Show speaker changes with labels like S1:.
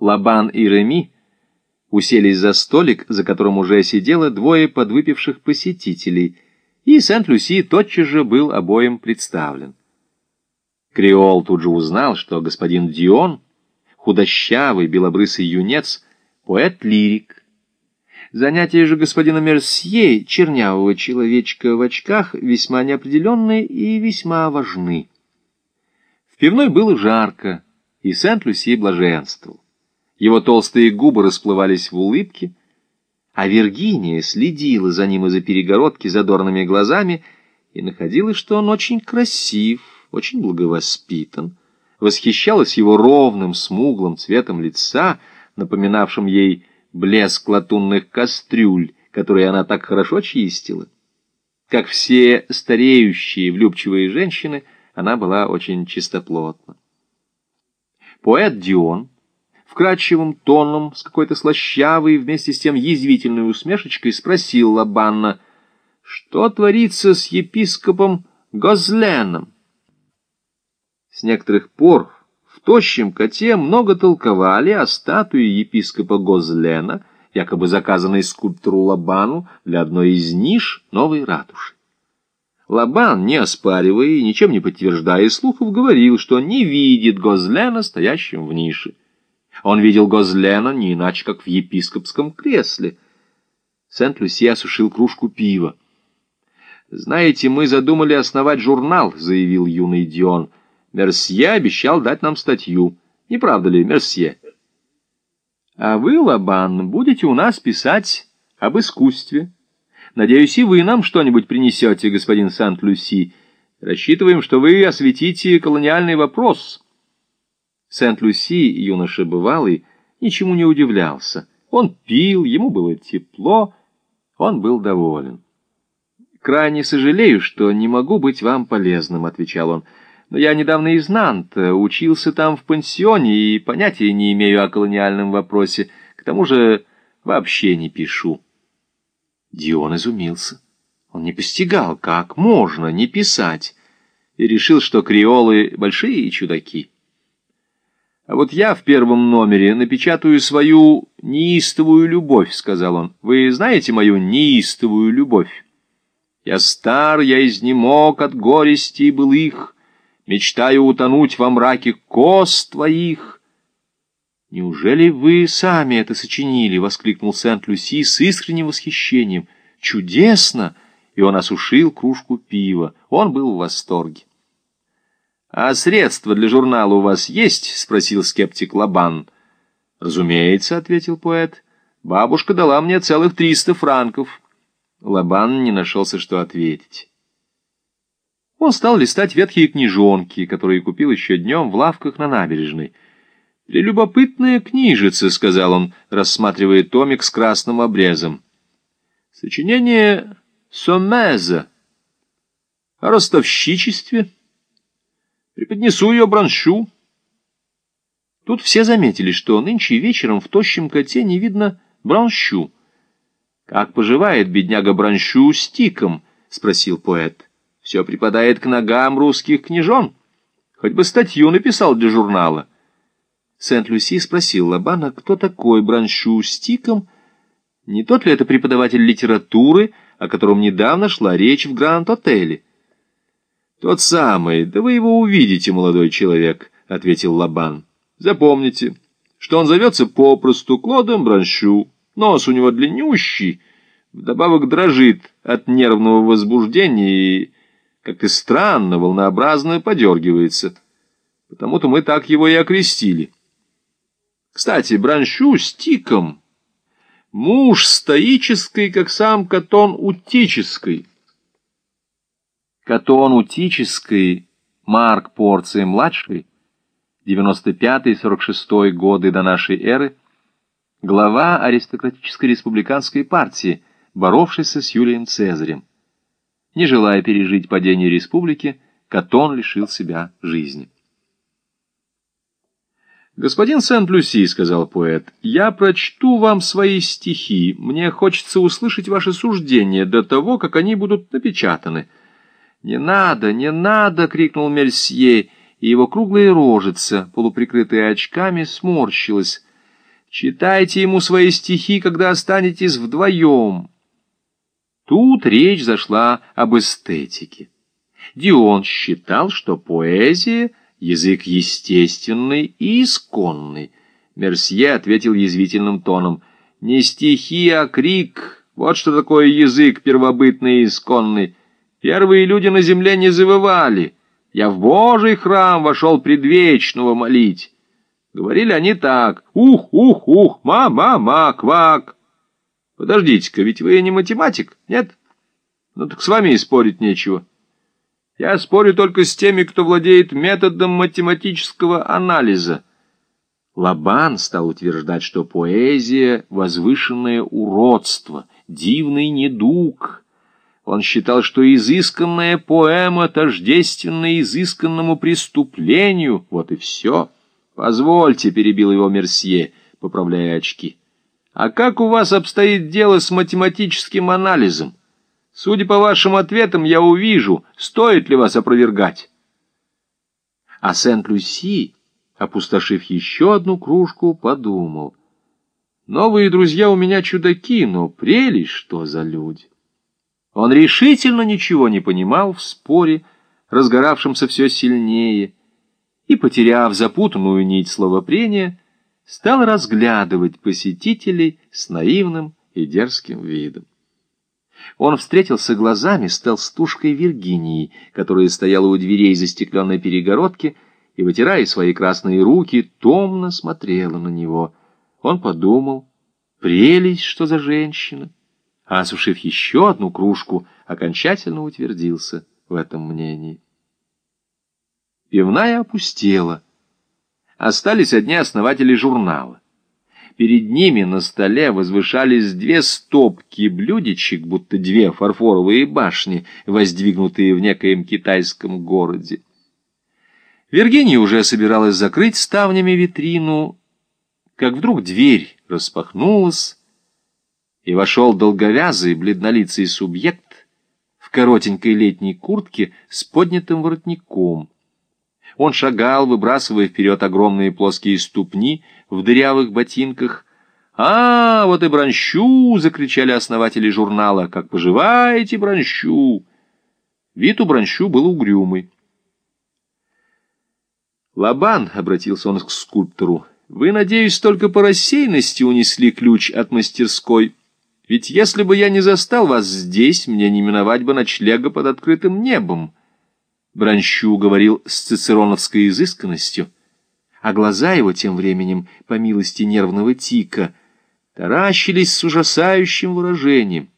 S1: Лабан и Реми уселись за столик, за которым уже сидело двое подвыпивших посетителей, и Сент-Люси тотчас же был обоим представлен. Креол тут же узнал, что господин Дион, худощавый белобрысый юнец, поэт-лирик. Занятия же господина Мерсье, чернявого человечка в очках, весьма неопределенные и весьма важны. В пивной было жарко, и Сент-Люси блаженствовал. Его толстые губы расплывались в улыбке, а Виргиния следила за ним из-за перегородки задорными глазами и находила, что он очень красив, очень благовоспитан, восхищалась его ровным, смуглым цветом лица, напоминавшим ей блеск латунных кастрюль, которые она так хорошо чистила. Как все стареющие влюбчивые женщины, она была очень чистоплотна. Поэт Дион, вкрадчивым тоном, с какой-то слащавой, вместе с тем язвительной усмешечкой, спросил Лабанна, что творится с епископом Гозленом. С некоторых пор в тощем коте много толковали о статуе епископа Гозлена, якобы заказанной скульптору Лабану для одной из ниш новой ратуши. Лабан, не оспаривая и ничем не подтверждая слухов, говорил, что не видит Гозлена стоящим в нише. Он видел Гозлена не иначе, как в епископском кресле. Сент-Люси осушил кружку пива. «Знаете, мы задумали основать журнал», — заявил юный Дион. Мерсье обещал дать нам статью. Не правда ли, Мерсье? А вы, Лабан, будете у нас писать об искусстве. Надеюсь, и вы нам что-нибудь принесете, господин Сент-Люси. Рассчитываем, что вы осветите колониальный вопрос. Сент-Люси, юноша бывалый, ничему не удивлялся. Он пил, ему было тепло, он был доволен. «Крайне сожалею, что не могу быть вам полезным», — отвечал он. Но я недавно из Нанта, учился там в пансионе и понятия не имею о колониальном вопросе. К тому же вообще не пишу. Дион изумился. Он не постигал, как можно не писать, и решил, что креолы — большие чудаки. «А вот я в первом номере напечатаю свою неистовую любовь», — сказал он. «Вы знаете мою неистовую любовь? Я стар, я изнемог от горести былых» мечтаю утонуть во мраке кост твоих. «Неужели вы сами это сочинили?» — воскликнул Сент-Люси с искренним восхищением. «Чудесно!» И он осушил кружку пива. Он был в восторге. «А средства для журнала у вас есть?» — спросил скептик Лабан. «Разумеется», — ответил поэт. «Бабушка дала мне целых триста франков». Лабан не нашелся, что ответить. Он стал листать ветхие книжонки, которые купил еще днем в лавках на набережной. «Прелюбопытная книжица», — сказал он, рассматривая томик с красным обрезом. «Сочинение Сомеза о ростовщичестве. Преподнесу ее браншу». Тут все заметили, что нынче вечером в тощем коте не видно бранщу. «Как поживает бедняга бранщу с тиком?» — спросил поэт все припадает к ногам русских княжон. Хоть бы статью написал для журнала. Сент-Люси спросил Лабана, кто такой Браншу с тиком, не тот ли это преподаватель литературы, о котором недавно шла речь в Гранд-отеле. «Тот самый, да вы его увидите, молодой человек», — ответил Лабан. «Запомните, что он зовется попросту Клодом Браншу, нос у него длиннющий, вдобавок дрожит от нервного возбуждения и как-то странно, волнообразно подергивается. Потому-то мы так его и окрестили. Кстати, бранщу с тиком. Муж стоический, как сам Катон Утический. Катон Утический, Марк Порции младший, 95-46 годы до нашей эры, глава аристократической республиканской партии, боровшийся с Юлием Цезарем. Не желая пережить падение республики, Катон лишил себя жизни. «Господин Сент-Люси», — сказал поэт, — «я прочту вам свои стихи. Мне хочется услышать ваши суждения до того, как они будут напечатаны». «Не надо, не надо!» — крикнул Мельсье, и его круглая рожица, полуприкрытая очками, сморщилась. Читайте ему свои стихи, когда останетесь вдвоем. Тут речь зашла об эстетике. Дион считал, что поэзия — язык естественный и исконный. Мерсье ответил язвительным тоном. «Не стихи, а крик. Вот что такое язык первобытный и исконный. Первые люди на земле не завывали. Я в Божий храм вошел предвечного молить». Говорили они так. «Ух, ух, ух, ма-ма-ма, квак». Подождите-ка, ведь вы не математик, нет? Ну так с вами и спорить нечего. Я спорю только с теми, кто владеет методом математического анализа. Лабан стал утверждать, что поэзия — возвышенное уродство, дивный недуг. Он считал, что изысканная поэма тождественна изысканному преступлению. Вот и все. «Позвольте», — перебил его Мерсье, поправляя очки. «А как у вас обстоит дело с математическим анализом?» Судя по вашим ответам, я увижу, стоит ли вас опровергать. А Сент-Люси, опустошив еще одну кружку, подумал. Новые друзья у меня чудаки, но прелесть что за люди. Он решительно ничего не понимал в споре, разгоравшемся все сильнее, и, потеряв запутанную нить словопрения, стал разглядывать посетителей с наивным и дерзким видом. Он встретился глазами с толстушкой Виргинией, которая стояла у дверей застекленной перегородки и, вытирая свои красные руки, томно смотрела на него. Он подумал, прелесть, что за женщина, а, осушив еще одну кружку, окончательно утвердился в этом мнении. Пивная опустела. Остались одни основатели журнала. Перед ними на столе возвышались две стопки блюдечек, будто две фарфоровые башни, воздвигнутые в некоем китайском городе. Виргиния уже собиралась закрыть ставнями витрину, как вдруг дверь распахнулась, и вошел долговязый, бледнолицый субъект в коротенькой летней куртке с поднятым воротником. Он шагал, выбрасывая вперед огромные плоские ступни в дырявых ботинках. «А, вот и бронщу!» — закричали основатели журнала. «Как поживаете, бронщу?» Вид у бронщу был угрюмый. «Лабан», — обратился он к скульптору, — «вы, надеюсь, только по рассеянности унесли ключ от мастерской. Ведь если бы я не застал вас здесь, мне не миновать бы ночлега под открытым небом». Бранщу говорил с цицероновской изысканностью, а глаза его тем временем, по милости нервного тика, таращились с ужасающим выражением.